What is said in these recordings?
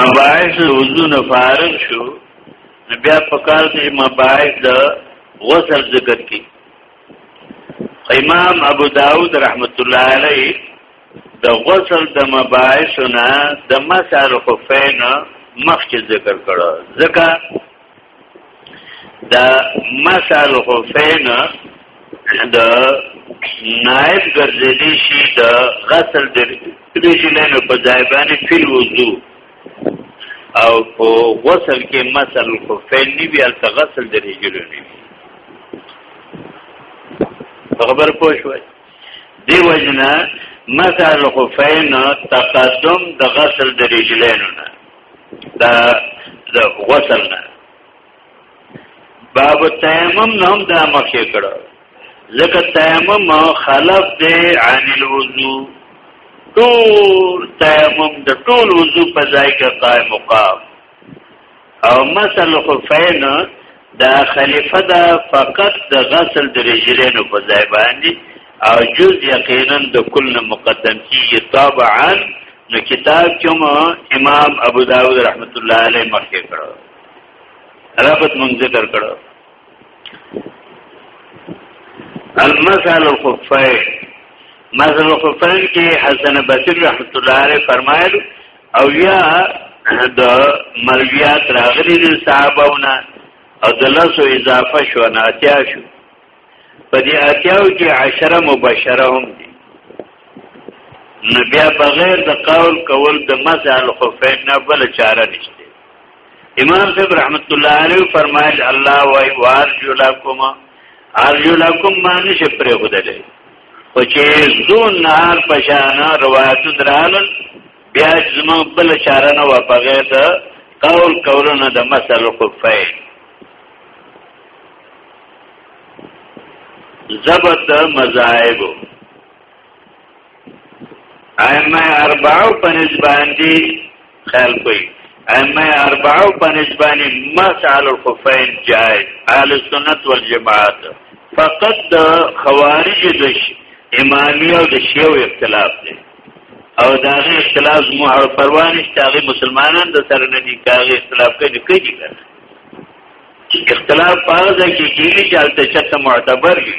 مباحث وضو نه فارغ شو بیا په کار کې مباحث د غسل ذکر کی امام ابو داود رحمت الله علیه د غسل د مباحثونه د مسار خفین مخکې ذکر کړو ځکه دا مسال خفین د نائب ګرځېدي شي د غسل د رجلین په ځای باندې فل وضو او په غسل کې مسل خفین نی بیا ته غسل د رجلین نی خبر پوه شوي دی وجنه مسل خفین تقدم د غسل د رجلین نه دا د غسل نه باب تیمم نوم دا مخې کړه ځکه تیمم خلف دی عن الوضو ټول تیمم د ټول وضو په ځای کې قائم مقام او مثل خفین دا خلیفه دا فقط د غسل د رجلینو په ځای باندې او جز یقینا د کل نه مقدم کیږي طبعا نو کتاب کې امام ابو داود رحمت الله علیه مخکې کړو رابط مونږ ذکر کړو المسال الخفین مثل الخفین کې حسن بصری رحمت الله علیه فرمایلی او یا د مرویات راغلی دی صحابهونه او د لسو اضافه شو نه اتیا شو په دې اتیاو کې عشره مبشره هم دي نو بیا بغیر د قول کول د مسح الخفین نه بل چاره نشته امام صاحب رحمت الله علیه فرمایل الله وای وارجو لکم ارجو لکم معنی شپره خدای خو چې زون نهار په شان روایتون رالل بیا زمون بل چاره نه و په غیر د قول کولونه د مثل خفین زبط مذاهب ائمه اربعو په نسبت باندې خیال کوي اما اربعو بنسبان مسعل الخفین جائز اهل سنت والجماعت فقط د خوارج د امامی او د شیو اختلاف دی او دا غي اختلاف مو هر پروا نشته هغه مسلمانان د سره نه دي کاغه اختلاف کوي کوي دي کنه اختلاف په هغه ځای کې کېږي چې البته معتبر وي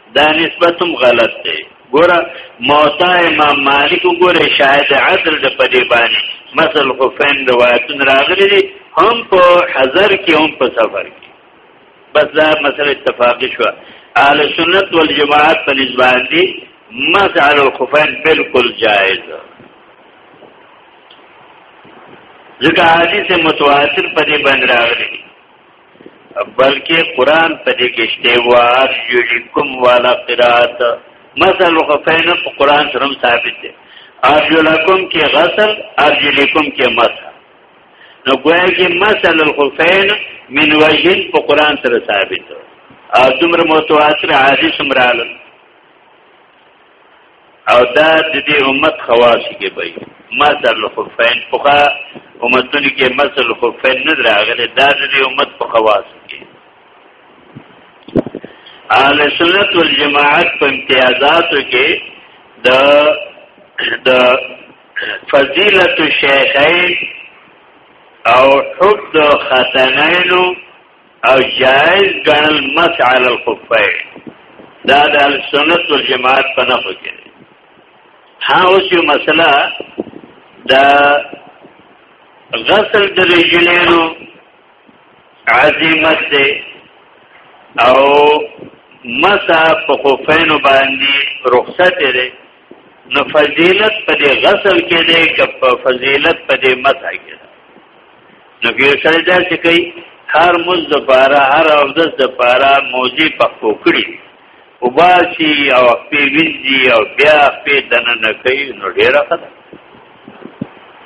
دا نسبت هم غلط دی ګوره موتا امام مالک ګوره شاهد عدل د پدې باندې مثل خفین روایتون راغلي دي هم په حضر کې هم په سفر کې بس دا مسله اتفاقی شو اهل سنت والجماعت په نسبت دي مسعل الخفین بالکل جائز ځکه حدیث متواتر په دې باندې راغلي بلکې قران په دې کې شته وار یلکم والا قرات مثل خفین په قران سره ثابت دی ارجلکم کې غسل ارجلکم کې مسح نو ګویا کې مثل الخفین من وجهن په قران سره ثابت او دومره متواتر حدیث مرالم او دا د دې امت خواص کې وي مثل الخفين فقا امتونو کې مثل الخفين نه راغلي دا د دې امت په خواص کې اهل سنت والجماعت په امتیازاتو کې د د فضیلت الشیخین او حب د خاتنینو او جائز ګڼل مس علی الخفین دا د سنت والجماعت په نفع کې ها اوس یو مسله دا غسل د رجلینو عظیمت دی او مسا په خفینو باندې رخصت دی نو فضیلت په دې غسل کې دی که په فضیلت په دې مسا کې نو کې سره دا چې کوي هر مز د پاره هر افدس د پاره موزي پخو کړی او باشي او په وینځي او بیا په دنه نه کوي نو ډیره خطر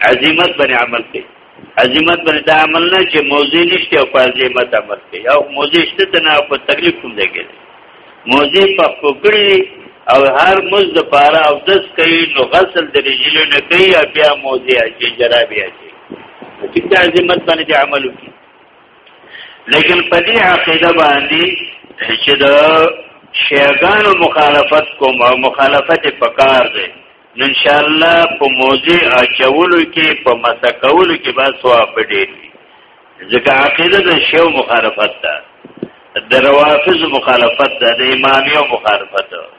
عظمت بن عمل کوي عظمت بن دا عمل نه چې موزي نشته او په عظمت عمل کوي او موزي شته ته نه په تکلیف کوم دی کوي موزي پخو کړی او هر مز د پاره افدس کوي نو غسل د رجلو نه کوي بیا موزي اچي جرابي اچي چې دا ذمت باندې عمل وکړي لیکن په دې عقیده باندې چې د شیعاګانو مخالفت کوم او مخالفت پکار دی نو ان شاء الله په موضوع اچولو کې په مسکولو کې به ثواب ډېر وي ځکه عقیده د شیو مخالفت ده د روافض مخالفت ده د امامیو مخالفت ده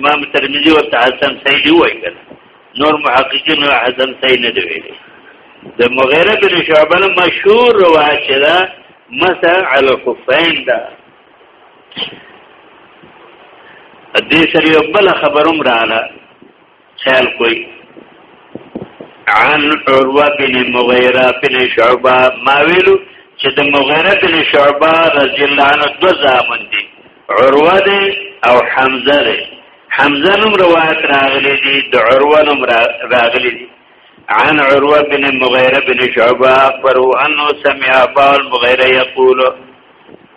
امام ترمذی ورته حسن صحیح دی وایي کنه نور محققین حسن صحیح نه دی ویلي د مغیره بن شعبه مشهور روایت چې دا مسح علی الخفین دا دې سره یو بل خبروم رااله خیال کوي عن عروه بن مغیره بن شعبه ما ویلو چې د مغیره بن شعبه رضی الله عنه دو زامن دي عروه دی او حمزه دی حمزه نوم روایت راغلی دی د عروه نوم راغلی دی عن عروه بن مغیره بن شعبه فرو انه سمع ابا المغیره یقول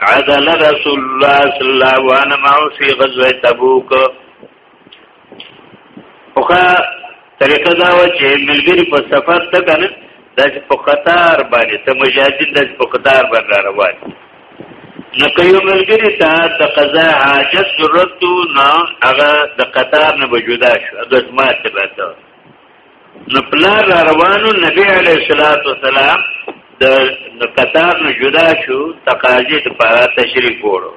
عدل رسول الله صلی الله علیه وسلم فی غزوه تبوک اوخه طریقه دا و چې ملګری په سفر ته کنه د په قطار باندې ته مجاهدین د په قطار باندې روان نو کيو ملګری ته د قضا حاجت ضرورت نو هغه د قطار نه بجودا شو د اسمات ته نو پلار را روانو نبی علیه الصلاۃ والسلام د قطار نه جدا شو تقاضې د پاره تشریف وړو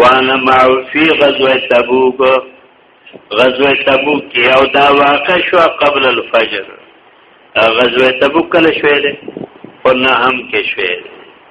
وانا معو فی غزوه تبوک غزوه تبوک کې او دا واقع شو قبل الفجر غزوه تبوک کله شوې ده په نه هم کې شوې ده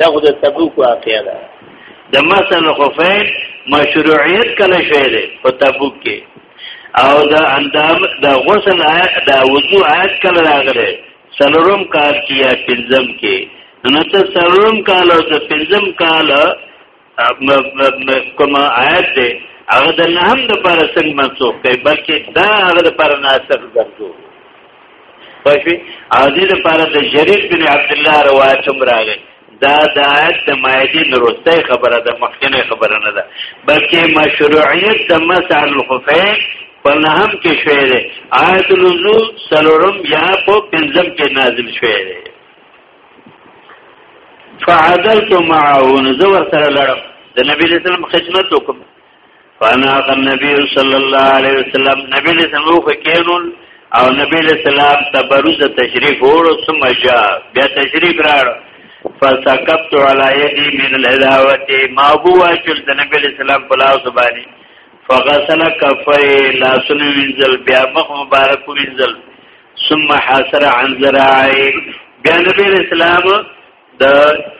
دا خو د تبوک واقعا ده د مثل خفین مشروعیت کله شوی دی په تبوک کې او د اندام د غسل آیت د وضو آیت کله راغلی سلورم کال کې یا پنځم کې نو ته سلورم کال او د پنځم کال کوم آیت دی هغه د نه هم د پر سنگ منسوخ کوي بلکې دا هغه د پر ناسخ ګرځو پښې اځي د پر د شریف بن عبد الله روایت هم راغی دا د آیت د مایدی نروسته خبره ده مخکنه خبره نه ده بلکې مشروعیت د مسح الخفین په نهم کې شوی دی آیت الوضو سلورم یا په پنځم کې نازل شوی دی فعدلت معه نزور سره لړم د نبی صلی الله علیه وسلم خدمت وکم فانا النبي صلی الله علیه وسلم نبی صلی الله علیه وسلم خو کینول او نبی علیہ السلام تبرز تشریف وړو ثم جاء بیا تشریف راړ فسقطت علی یدی من الهداوت ما بو اچل د نبی علیہ السلام په لاس باندې فغسل کفی لاسن وینزل بیا مخ مبارک وینزل ثم حاصر عن ذراعي بیا نبی اسلام د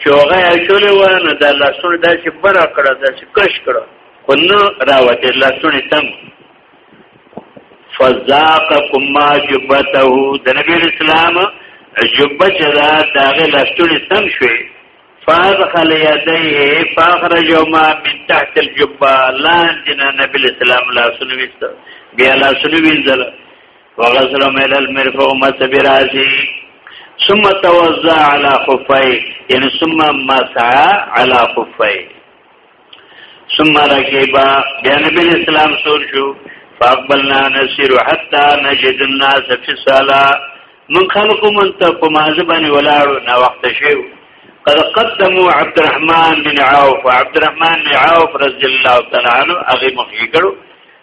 چوغه اچولې و نه د لاسونو داسې بره کړه داسې کش کړه خو نه راوتې لاسونه تم فذاق کما جبته د نبی اسلام جبه چې دا داغه لاسونه تم شوي فادخل يديه فاخرج ما من تحت الجبه لاندې نبی اسلام لاسونه وست بیا لاسونه وینځل وغسل مل المرفق مسبراسي ثم توزع على خفيه يعني ثم مسع على خفيه ثم ركبا بيان بن اسلام سور شو فاقبلنا نسير حتى نجد الناس في الصلاه من خلق من ته مازبني ولاړو نا وخت شو قد قدموا عبد الرحمن بن عوف عبد الرحمن بن عوف رضي الله تعالى عنه هغه مخې کړو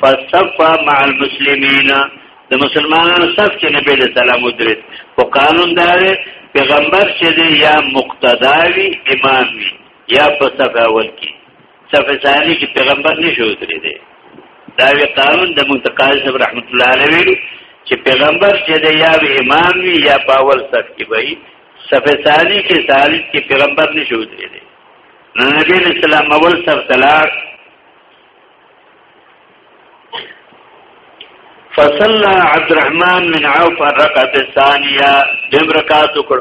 فصف مع المسلمین د مسلمانانو صف کې نبی له سلام ودرید او قانون دا دی پیغمبر چې دی یا مقتدا وی امام وی یا په صف اول کې صف ثانی کې پیغمبر نشو ودرید دا وی قانون د منتقال صاحب رحمت الله علیه چې پیغمبر چې دی یا امام وی یا په اول صف کې وی صف ثانی کې ثالث کې پیغمبر نشو ودرید نبی اسلام اول صف تلار فصلى عبد الرحمن من عوف الرقعه الثانيه دیم رکعت وکړ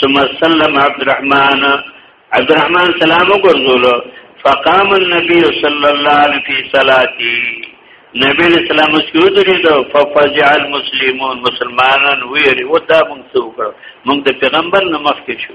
ثم سلم عبد الرحمن عبد الرحمن سلام وګرځول فقام النبي صلى الله عليه في صلاتي نبی اسلام مسکو درېدو ففزع المسلمون مسلمانان ویری ودا موږ څه وکړو موږ د پیغمبر نه مخکې شو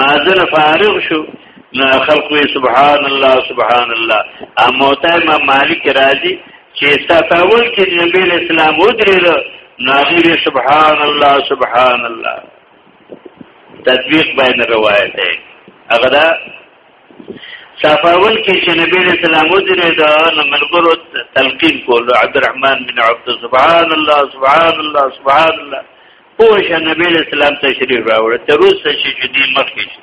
مازن فارغ شو نو خلق وی سبحان الله سبحان الله اموته ما مالک راضی چې ستاول کې نبی اسلام ودرېل ناغیر سبحان الله سبحان الله تطبیق بین روایت ہے هغه دا صفاول کې چې نبی رسول الله مدره دا ملګرو تلقین کول عبدالرحمن بن عبد سبحان الله سبحان الله سبحان الله پوه شه نبی علیہ السلام تشریف راوړ تر اوسه چې دې مخکې شي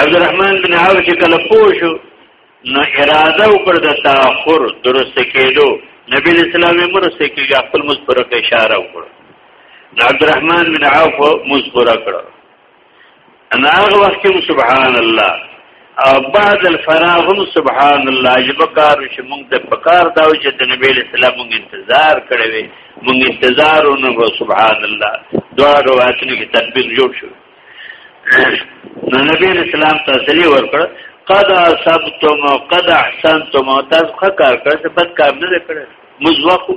عبدالرحمن بن عوف چې کله پوه شو نو اراده وکړه د تاخر درست کېدو نبی علیہ السلام یې مرسته کېږي خپل مصبره اشاره وکړه عبدالرحمن بن عوف مصبره کړه انا هغه وخت کې سبحان الله او بعد الفراغ هم سبحان الله یبکار چې موږ د پکار دا چې د نبی اسلام موږ انتظار کړی وي موږ انتظار ونه سبحان الله دعا روایتونه کې تطبیق جوړ شو نو نبی اسلام تسلی ورکړ قد اصبتم قد احسنتم تاسو ښه کار کړی بد کار نه کړی مزوقو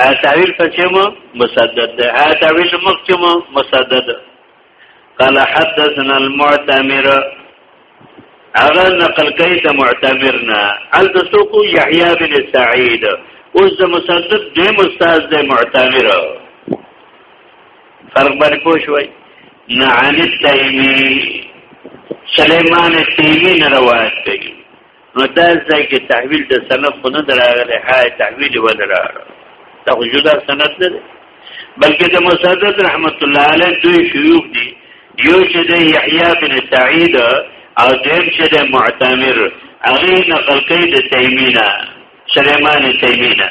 ها تعویل پچم مسدد ده ها تعویل مخچم مسدد قال حدثنا المعتمر هغه نقل کوي د معتمرنا ال د سوکو یحیی بن سعید اوس د مسدد د استاد د معتمر فرق باندې پوه شوي نه عن التیمی سلیمان التیمی نه روایت کوي نو دا ځای کې تحویل د سند خو نه دراغلی هاي تحویل ولرار دا خو جدا سند نه دی بلکې د مسدد رحمت الله علیه دوی شیوخ دي یو چې د یحیی بن سعید او دیم چې د معتمر هغه نقل کوي د تیمینا سليمان تیمینا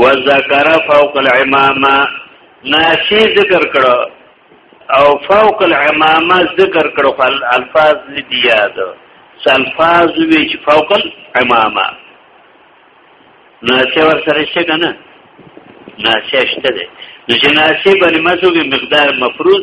وذکر فوق العمامه ناشی ذکر کړه او فوق العمامه ذکر کړه خل الفاظ دې یاد الفاظ وی چې فوق العمامه ناشی ور سره شي کنه ناشی شته دې نو چې ناشی باندې مسو مقدار مفروض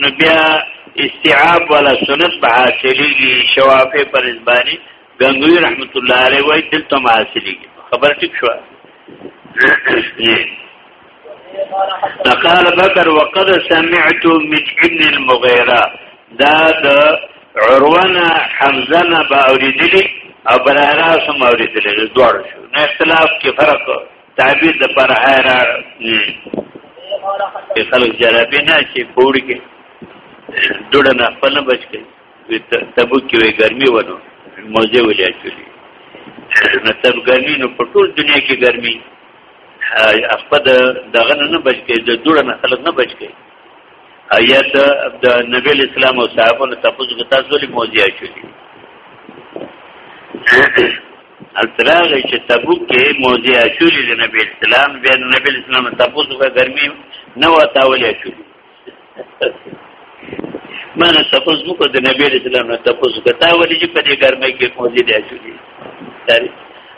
نو بیا استعاب ولا سنت به حاصلېږي شوافه پر ځبانی غنگوی رحمت الله علیه وای دلته ما حاصلېږي خبر ټیک شو قال بکر وقد سمعت من ابن المغيرة دا د عروانه حمزه نه باوریدلی او برای راس هم اوریدلی دوړ شو نه اختلاف کې فرق تعبیر د پر هره چې خلک جرابې نه چې پوړي کې ډوډه نه خپل نه بچ کې تبو کې وي ګرمي ونه موزه ولې اچولې نو تب ګرمي نو په ټول دنیا کې ګرمي خپل دغه نه بچ کې د ډوډه نه خلک نه بچ کې آیات د نبی اسلام او صحابه له تفوز کې تاسو ولې موضوع شوې التراغه چې تبوک کې موضوع شوې د نبی اسلام بیا نبی اسلام تفوز په ګرمي نه وتا ولې شوې مانه تفوز مو کو د نبی اسلام نه تفوز کتا ولې چې په دې ګرمي کې موضوع شوې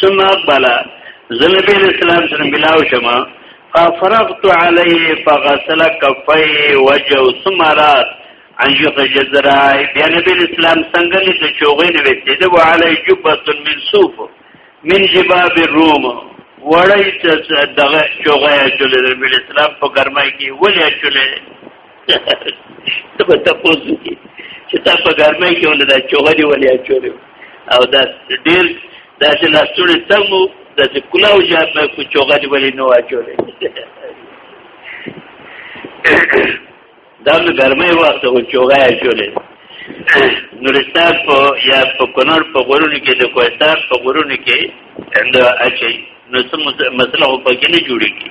ثم اقبل زنبی علیہ السلام سره ملاو شما ففرغت علیه فغسل کفی وجو ثم رات ان یخرج الذراعی بیا نبی اسلام څنګه لید چوغې نه وېستې ده وعلی جبه من صوف من جباب الروم وړی چې دغه چوغې چولې نبی اسلام په ګرمای کې ولې چولې ته به تاسو کې چې تاسو په ګرمۍ کې ولې دا چوغلي ولې چوغلي او دا ډېر دا چې لاسونه تمو دا چې کلاو جام نه کو چوغلي ولې نو اچولې دا نو ګرمۍ وخت او چوغه اچولې نورستان په یا په کنړ په غرونو کې د کوهستان په غرونو کې اند اچي نو څه مسله په کې نه جوړيږي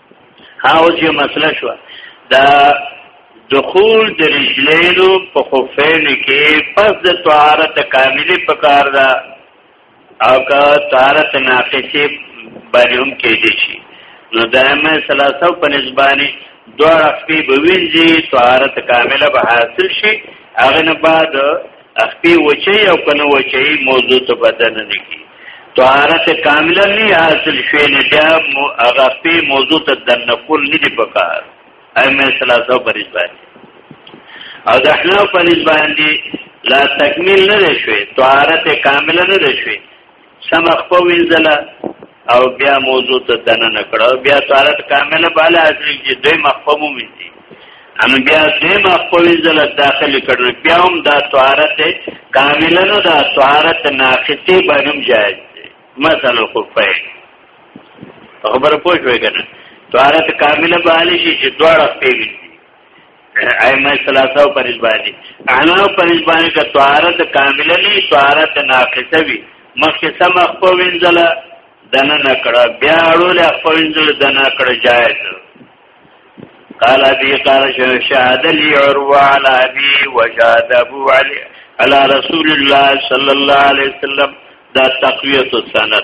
هاو چې مسله شو دا دخول د رجلینو په خفین کې پس د طهارت کاملی پکار ده او که طهارت ناقصه باندې هم کېدی شي نو دائمه ثلاثه په نسبانه دوه خپې بوینځي طهارت کامله به حاصل شي هغه نه بعد اخپی وچی او کنه وچی موضوع ته بدن نه کی طهارت کامله نه حاصل شوی نه بیا هغه اخپی موضوع ته دنه کول نه دی پکار ائمه ثلاثه پر ځای او د احنا پر ځای لا تکمیل نه شوی طهارت کامله نه شوی سم خپل وینځله او بیا موضوع ته دنه نکړه بیا طهارت کامله بالا حاصل چې دوی مخفوم وینځي ان بیا دوی مخفوم وینځله داخلي کړل بیا هم دا طهارت کامله نه دا طهارت ناقصي باندې جایز دی مثلا خفای خبر پوه شوې کنه طهارت کامله بالا شي چې دواړه پیږي ائمه ثلاثه او پنځ باندې احناف پنځ باندې که طهارت کامله نه طهارت ناقصه وي مخکې سم خپل وینځل دنه نکړه بیا اړول خپل وینځل دنه کړه جایز قال ابي قال شهاد لي عروه على ابي وشهاد ابو علي على رسول الله صلى الله عليه وسلم دا تقویت السند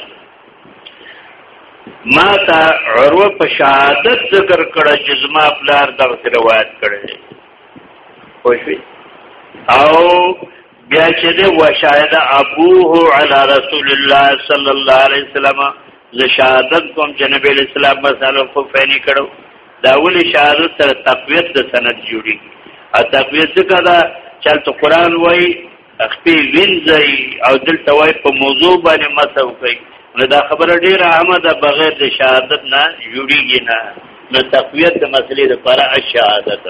ما تا عروه په شهادت ذکر کړه چې زما پلار دغه روایت کړی خوشوي او بیا چې د وشاهد ابوه علی رسول الله صلی الله علیه وسلم ز شهادت کوم چې نبی اسلام مسالو خو فینی کړو دا ولې شهادت تر تقویت د سند جوړي او تقویت څه کړه چلته قران وای خپې وینځي او دلته وای په موضوع باندې مسو کوي نو دا خبره ډیره عامه ده بغیر د شهادت نه جوړیږي نه نو تقویت د مسلې لپاره الشهادت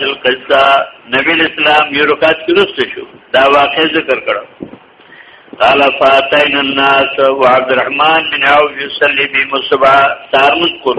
دل قصه نبی اسلام یو رکعت کې رسته شو دا واقع ذکر کړو قال فاتین الناس وعبد الرحمن بن عوف يصلي بمصبع سارمن کول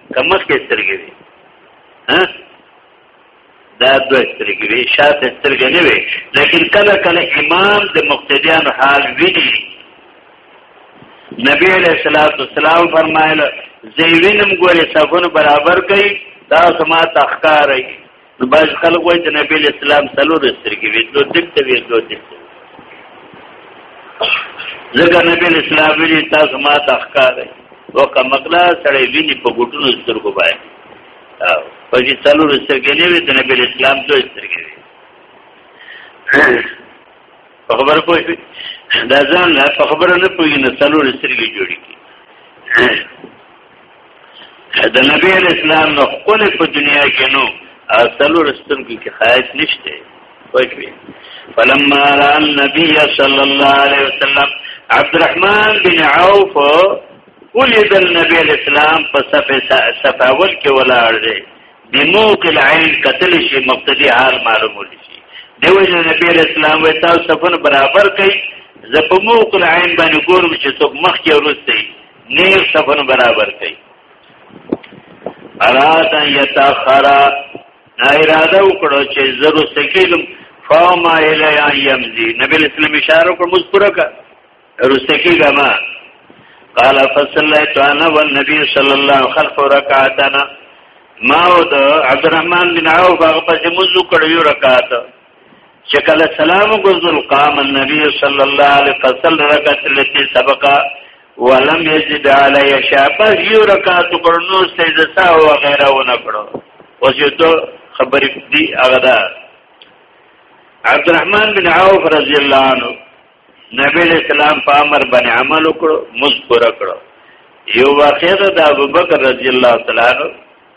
کمخ کې سترګې وي ها دا دوه سترګې وي شاته سترګې نه وي لیکن کله کله امام د مقتدیان حال ویني نبی علیہ الصلوۃ والسلام فرمایله زیوینم ګورې صفونه برابر کړي دا سما تخکاري نو باز خلک وایي چې نبی اسلام څلور سترګې وي دوه دلته وي دوه دلته ځکه نبی اسلام ویلي تاسو ما ته ښکارئ وکه مقلا سړی ویني په ګوټونو سترګو باندې او په دې څلور سترګې نه وي د نبی اسلام دوه سترګې وي په خبره پوه شئ دا ځان په خبره نه پوهېږي نه څلور سترګې جوړې کړي د نبی اسلام نو خپل په دنیا کې نو اصلو رستم کې خایت نشته وجوي فلما را النبي صلى الله عليه وسلم عبد الرحمن بن عوف ولید النبي الاسلام په صفه صفاول کې ولاړ دی د موق العين قتل شي مقتدي حال معلومول شي دیو جن نبی الاسلام وې تاسو صفن برابر کړئ زه په موق العين باندې ګورم چې څوک مخ کې ورسته نیم سفن برابر کړي اراد یتاخرا نا اراده وکړو چې زرو سکیګم فاما الی یمزی نبی اسلام اشاره وکړه موږ پوره کړ رسکیګم قال فصلیت انا والنبي صلی الله خلف رکعتنا ما او د عبدالرحمن بن عوف هغه پسې موږ کړو یو رکعت چې کله سلام وګرځول قام النبي صلى الله عليه وسلم رکعت التي سبقا ولم يزد علي شابه یو رکعت پر نو سجده سا او غیره و نه کړو اوس یو ته خبرې دی هغه دا عبد الرحمن بن عوف رضی الله عنه نبی اسلام په امر باندې عمل وکړو مذکر کړو یو واقعه د ابوبکر رضی الله تعالی عنہ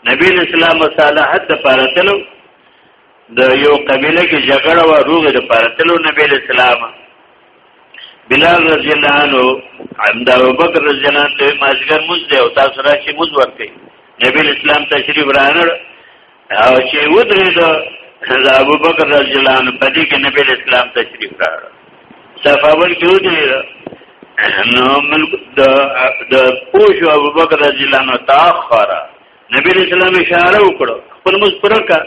نبی اسلام صالحت لپاره تلو د یو قبیله کې جګړه و روغه د پارتلو نبی اسلام بلال رضی الله عنه عمد ابوبکر رضی الله عنه ته ماجګر موږ دی او تاسو را چې موږ ورته نبی اسلام تشریف رانه او چې ودرې دا د ابوبکر رضی الله عنه په دې کې نبی اسلام تشریف راغله صفاول کې ودرې نو ملک د د پوښ ابوبکر رضی الله عنه تاخره نبی علیہ السلام اشاره وکړه خپل موږ پرکا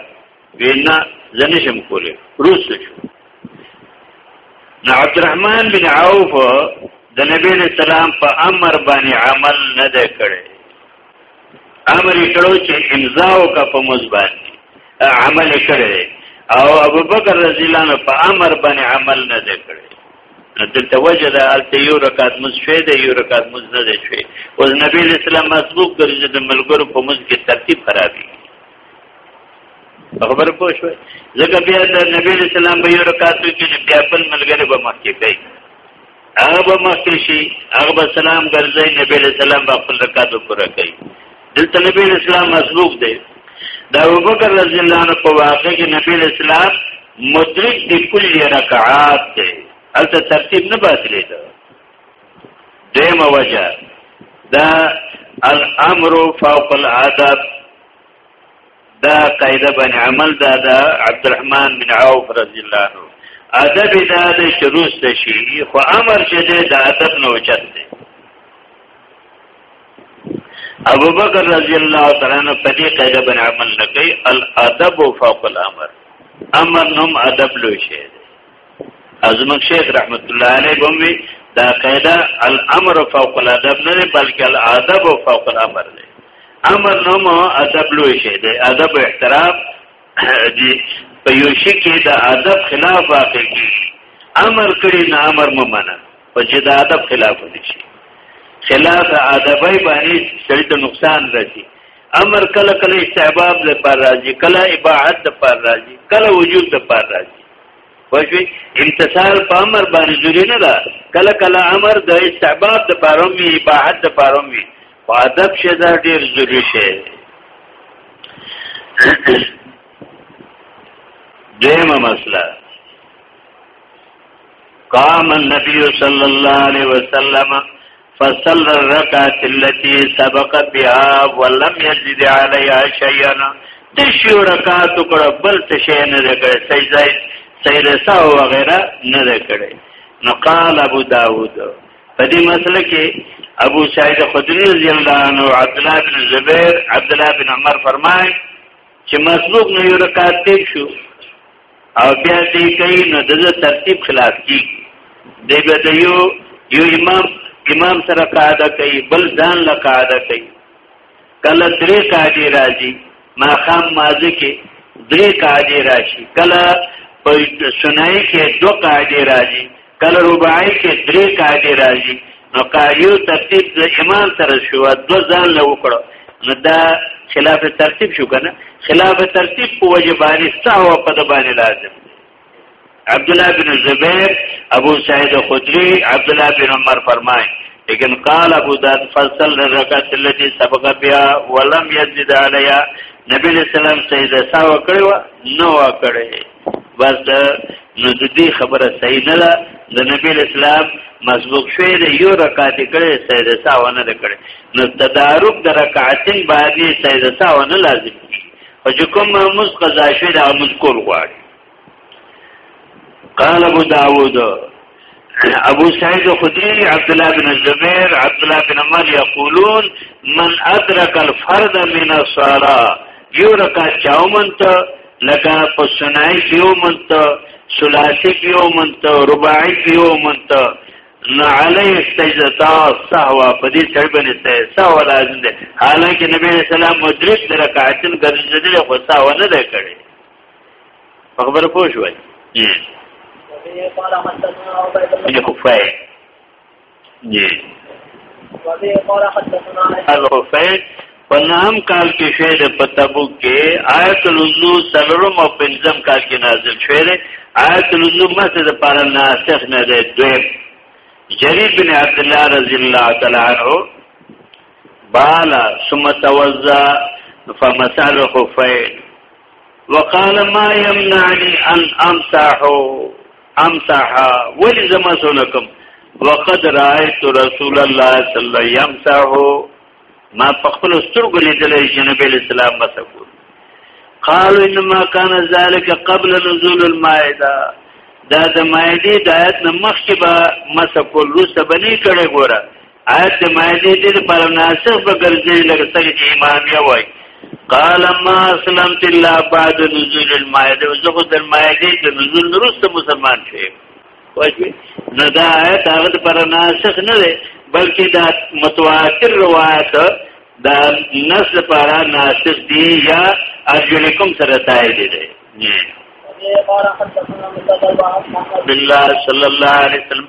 وینا زنه شم کوله روس شو نو عبد الرحمن بن عوف د نبی علیہ السلام په امر باندې عمل نه دی کړی امر یې کړو چې امضا وکړه په موږ باندې عمل کړی او ابوبکر رضی الله عنه په امر باندې عمل نه دی کړی دلته وجه ده هلته یو رکعت مز شوی دی یو رکعت مز نه دی شوی اوس نبی اسلام مسبوق کړي چې د ملګرو په مز کې ترتیب خرابي خبر پوه شو ځکه بیا د نبی اسلام به یو رکعت کې بیا خپل ملګری به مخکې کوي هغه به مخکې شي هغه به سلام ګرځي نبی اسلام به خپل رکعت پوره کوي دلته نبی اسلام مسبوق دی دا ابوبکر رضی الله عنه په واقع کې نبی اسلام مدرک دی کل رکعات دی البته ترتیب نه باطلې ده دیمه وجه دا الامر فوق العادات دا قاعده باندې عمل دا دا عبد الرحمن بن عوف رضی الله عنه ادب دا د شروس ته شي خو امر چې د ادب نه اوچت دی ابو بکر رضی الله تعالی عنہ په دې قاعده باندې عمل نه کوي الادب فوق الامر امر نوم ادب لوي شي ازمن شیخ رحمت الله علیه بومي دا قاعده الامر فوق الادب نه بلکې الادب فوق الامر دی امر نو مو ادب لوی شي دی ادب احترام دی په یو شي کې د ادب خلاف واقع کی امر کړي نه امر مو منه په چې د ادب خلاف دي شي خلاف ادبای باندې سړي ته نقصان رسي امر کله کله استحباب لپاره راځي کله اباحت لپاره راځي کله وجود لپاره راځي پښوی امتثال په امر باندې ضروری نه ده کله کله امر د استحباب د پاروم وی اباحت د پاروم وی په ادب شه دا ډیر ضروری شی دیمه مسله قام النبي صلى الله عليه وسلم فصل الرکعت التي سبق بها ولم يزد عليها شيئا د شیو رکعات کړه بل څه شي نه کړه سجده سجده سا وغیرہ نه کړه نو قال ابو داود په دې مسله کې ابو سعید خدری رضی الله عنه عبد الله بن زبیر عبد الله بن عمر فرمایي چې مسبوق نه یو رکعت تیر شو او بیا دې کوي نو د ترتیب خلاف کیږي د بدیو یو امام امام سره قاعده کوي بل ځان له قاعده کوي کله درې قاعده راځي ما خام مازه کې درې قاعده راشي کله په سنای کې دوه قاعده راځي کله رباعي کې درې قاعدې راځي نو قاعدو ترتیب د امام سره شو دو ځان له وکړو نو دا خلاف ترتیب شو کنه خلاف ترتیب په وجه باندې سهو په د باندې لازم عبد الله بن زبیر ابو سعید خدری عبد الله بن عمر فرمای لیکن قال ابو داد فصل الرکعت التي سبق بها ولم يزد عليها نبی صلی الله علیه وسلم سیدا ساو کړو نو کړی بس دا نو د دې خبره صحیح نه ده د نبی اسلام مسبوق شوی دی یو رکعت کړي سید ساونه نه کړي نو تدارک د رکعتین باندې سید ساونه لازم دي او چې کوم موږ قضا شوی دا موږ کول غواړي قال ابو داوود ابو سعید خدری عبد الله بن الزبیر عبد الله بن عمر یقولون من ادرک الفرد من الصلاه یو رکعت چاومنت لکه په سنای یو منت ثلاثی یو منت رباعی یو منت نو علی استجتا سهوا په دې سر باندې ته سهوا لازم ده حالانکه نبی رسول الله مدرک رکعتن ګرځیدل خو سهوا نه ده کړی په خبره پوه شوي نه خفای جی الخفای په نام کال کې شوی د په تبوک کې آیت الوضو سلورم او پنځم کال کې نازل شوی دی آیت الوضو مسجد پر ناسخ نه دی دویم جریر بن عبد الله رضی الله تعالی عنہ بالا ثم توزع فمسال خفین وقال ما يمنعني ان امسح امسح ولي زما سنکم وقد رايت رسول الله صلى الله عليه وسلم يمسح ما په خپل سترګو لیدلې چې نبی اسلام مسکو قالوا انما كان ذلك قبل نزول المائده دا د مائده د آیت نه مخکې به مسکو روسه بنې کړي ګوره آیت مایده دې لپاره ناسخ به ګرځي لکه څنګه چې امامیه وای قال ما اسلمت الا بعد نزول المائده زه خو د مایده د نزول وروسته مسلمان شوم واجب نه دا آیت هغه لپاره ناسخ نه دی بلکې دا متواتر روایت دا نس لپاره ناسخ دی یا ارجلکم سره تای دی دی بالله صلی الله علیه وسلم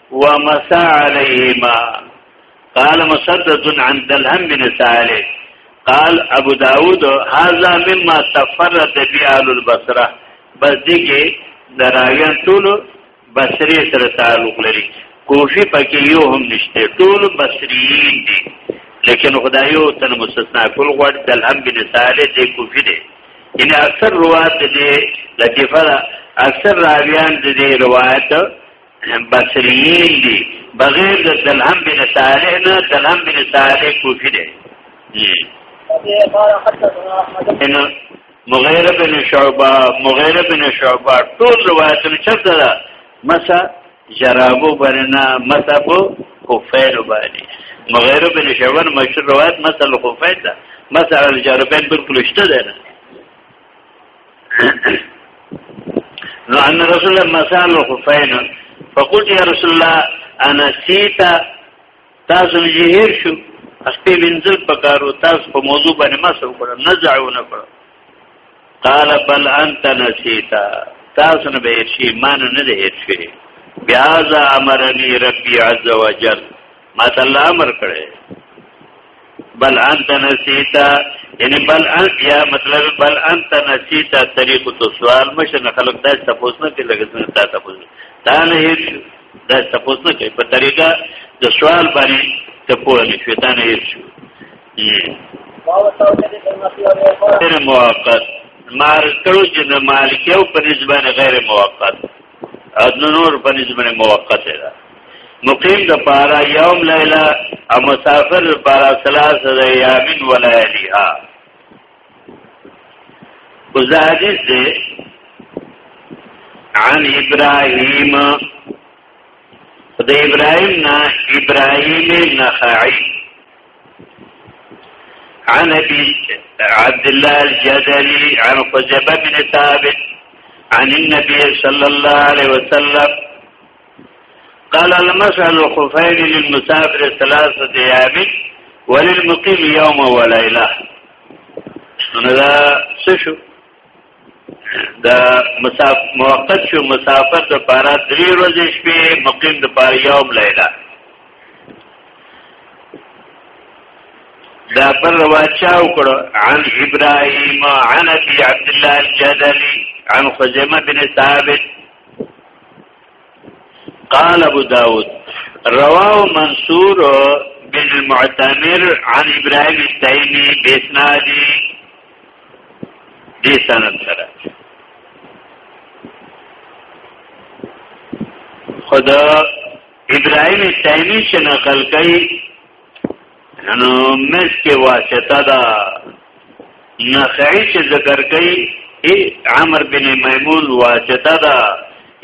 ومسا عليهما قال مسدد عن دلهم بن صالح قال ابو داود هذا مما تفرد بيال البصره بس دغه دراویان ټول بصری سره تعلق لري کوفی پکې یو هم نشته ټول بصریین دي لیکن خدایو تن مستثنا کول غوړ دلهم بن صالح دی کوفی دی ان اکثر روایت دی لطیفه اکثر راویان دی روایت بصریین دی بغیر د دلهم بن صالح نه دلهم بن صالح کوفی دی مغیره بن شعبه مغیره بن شعبه ټول روایتونه چرته ده مسا جرابو برنا مسا بو خفیل باندې مغیره بن شعبه مشهور روایت مسا الخفیل ده مسا الجربین بالکل شته ده نو ان رسول الله مثال خفین فقلت یا رسول الله انا سیتا تاسو جهیر شو اخته منزل پکارو تاسو په موضوع باندې ما سو کړو نزعو نه کړو قال بل انت نسیتا تاسو نه به شي مان نه دې شي بیا ذا امرني ربي عز وجل ما ته الله امر کړی بل انت نسیتا یعنی بل انت یا مطلب بل انت نسیتا طریق تو سوال مشه نه خلق دا تاسو نه کې لګې څنګه تا تاسو تا نه هیڅ دا تاسو نه کې په طریقه د سوال باندې ته پوه نه شو تا نه هیڅ شو غیر موقت مار کړو چې د مالکیو په نسبت غیر موقت او نور په نسبت موقت ده مقیم د پارا یوم لیلا او مسافر د پارا ثلاث د یامین ولایلیها اوس دا حدیث دی عن ابراهیم د ابراهیم نا ابراهیم نخعی عن ابي عبد الله الجدلي عن قزبه بن ثابت عن النبي صلى الله عليه وسلم قال المسح الخفين للمسافر ثلاثه ايام وللمقيم يوم وليله نو دا څه شو دا مسافر موقت شو مسافر د پارا درې ورځې شپې مقیم د پارا یوم لیلا دا پر روایت چاو کړو عن ابراهيم عن ابي عبد الله الجدلي عن خزيمه بن ثابت قال ابو داود رواه منصور بن المعتمر عن ابراهيم التيمي باسناد دي سند سره خدا ابراهيم التيمي څخه نقل کوي نو مس کې واسطه دا نخعی چې ذکر کوي عمر بن میمون واسطه دا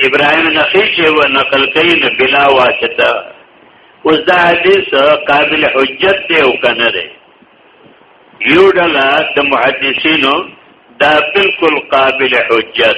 ابراهیم نخعی چې و نقل کوي نه بلا واسطه اوس دا حدیث قابل حجت دی او کنه دی یو ډله د محدثینو دا بالکل قابل حجت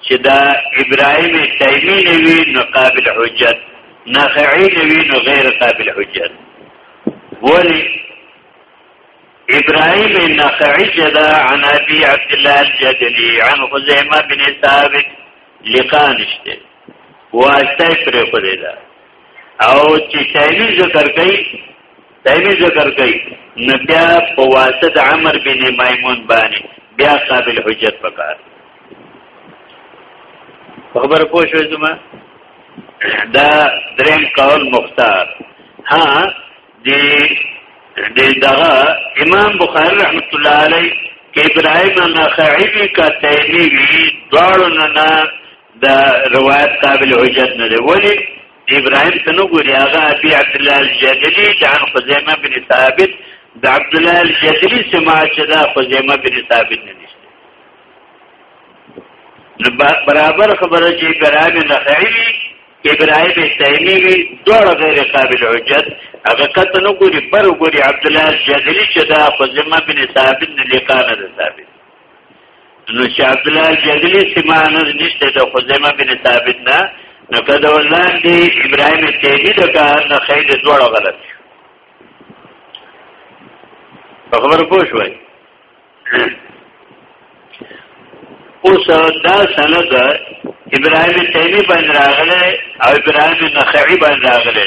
چې دا ابراهیم تیمی نه وي نو قابل حجت نخعی نه وي نو غیر قابل حجت ولی ابراهیم نخعی جدا عن ابي عبد الله الجدلي عن خزیمه بن ثابت لقاء نشته واسطه پر خدای دا او چې تیمی ذکر کوي دایمي ذکر کوي نه بیا په واسطه د عمر بن میمون باندې بیا قابل حجت پکار خبر پوه شو زما دا دریم قول مختار ها دی دی دغه امام بخاری رحمت الله علیه کې ابراهیم نخعی کا تیمی وی دوړو نه دا روایت قابل حجت نه دی ولی ابراهيم ته نو ګوري هغه ابي عبد الله الجدلي د عن خزيمه بن ثابت د عبد الله الجدلي سماع چې دا خزيمه بن ثابت نه نشته نو برابر خبره چې ابراهيم نخعي ابراهيم تيمي وي دوړ غیر قابل حجت هغه کته نو ګوري بر ګوري عبد الله الجدلي چې دا خزيمه بن ثابت نه لقانه ثابت نو چې عبد الله جدلی سیمانه نشته د خزیمه بن ثابت نه نو کده ولان دی ابراهیم تیمی د کار نه خیر دوړو غلط په خبر پوه شوي اوس دا سند ابراهیم تیمی باندې راغله او ابراهیم نخعی باندې راغله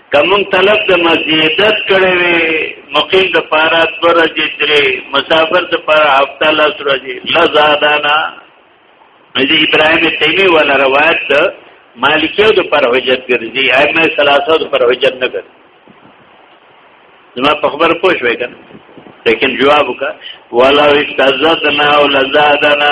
کوم طلب د مزیدت کړي وي مقیم د پارا درجه درې مسافر د پارا هفته لا درجه لزادانا نجی ابراهیم تیمی ولا روایت ده مالکیو د پر حجت ګرځي ائمه ثلاثه د پر حجت نه ګرځي زما په خبر پوه شوې کنه لیکن جواب وکړه ولا استعزتنا ولزادنا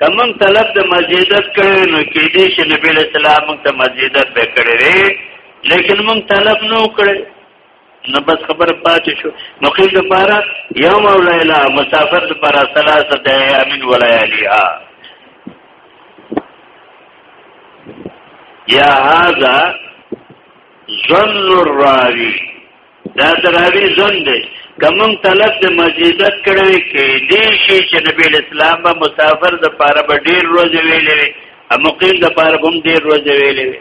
کمن طلب د مسجدت کړي نو کې دې چې نبی له سلام موږ ته مسجدت به کړي وي لیکن موږ طلب نه وکړي نو بس خبر پاتې شو نو قیل لپاره یوم او لیلا مسافر لپاره ثلاثه ایامین ولیالیا یا هذا ظن الراوی دا دراوی زون دی کوم طلب د مسجدت کړو کې دې شي چې نبی اسلام به مسافر د پاره به ډیر روز ویلې او مقیم د پاره هم ډیر روز ویلې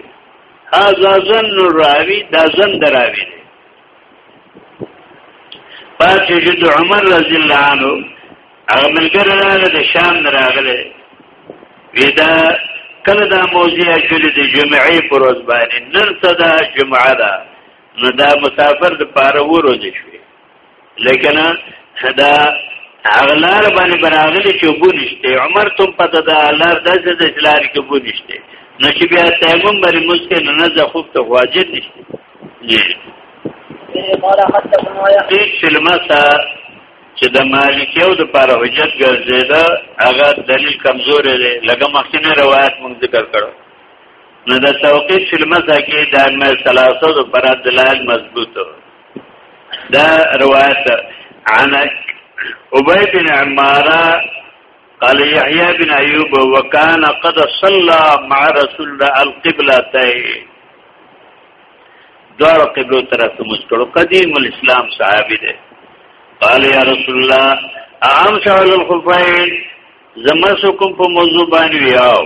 هاذا زن راوی دا زن دراوی دی پاتې چې د عمر رضی الله عنه هغه ملګری راغله د شام راغله ودا کله دا موضوع چې د جمعې پر ورځ باندې نن صدا جمعه ده نو دا مسافر د پاره وروځي شوې لیکن دا اغلار باندې براغلی چې وبو نشته عمر تم پته دا لار داسې د لار کې وبو نشته نو چې بیا تیمم باندې مسکه نه نه ځخو ته واجب نشته جی دې شلمسا چې د مالکیو د پر حجت ګرځیدا هغه دلیل کمزور دی لکه مخکنی روایت موږ ذکر کړو نو د توقیف فی المسح کې د ائمه ثلاثه د پر دلایل مضبوط دا روایت عن ابی بن عماره قال يحيى بن ايوب وكان قد صلى مع رسول الله القبلتين دوار قبلو طرف ته مسکړو قدیم الاسلام صحابي دی قال يا رسول الله امسح الخفين زمسكم په موضوع باندې یاو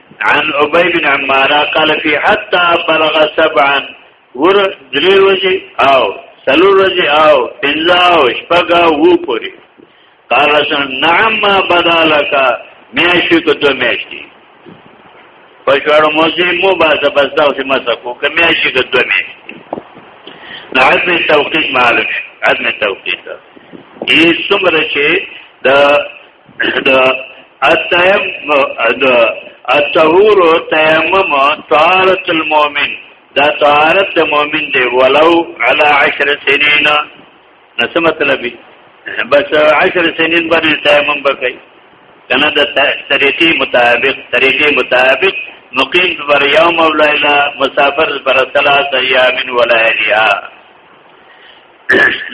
عن ابي بن عمار قال في حتى بلغ سبعا ور درې ورځې او څلور ورځې او پنځه او شپږ وو پوری قال رسول نعم ما بدالک میاشتې کو دو میاشتې پښوړو موزي مو باسه بس دا اوسه مسکو که میاشتې کو دو میاشتې نو عدم توقیت معلوم عدم توقیت ای څومره چې د د اتیم د الطهور تیمم طهارت المؤمن دا طهارت د مؤمن دی ولو علی 10 سنین نو څه مطلب بس 10 سنین باندې تیمم وکړي کنه د طریقې مطابق طریقې مطابق مقیم بر یوم او لیلا مسافر بر ثلاث ایام ولایلیا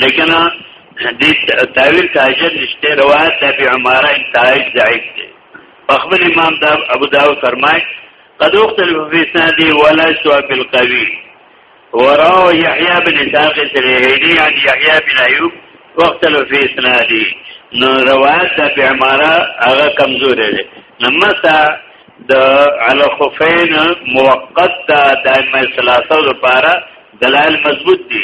لیکن دې تعویل ته حاجت نشته روایت د ابي عماره انتهاج ضعیف دی خپل امام دا ابو داود فرمای قد اختلف في سندي ولا سوى بالقوي وراو يحيى بن اسحاق السريهيني عن يحيى بن ايوب واختلف في اسنادي نو روایت د ابي عماره هغه کمزور دی نمسا د علی خفین موقت د دائمه ثلاثه لپاره دلایل مضبوط دي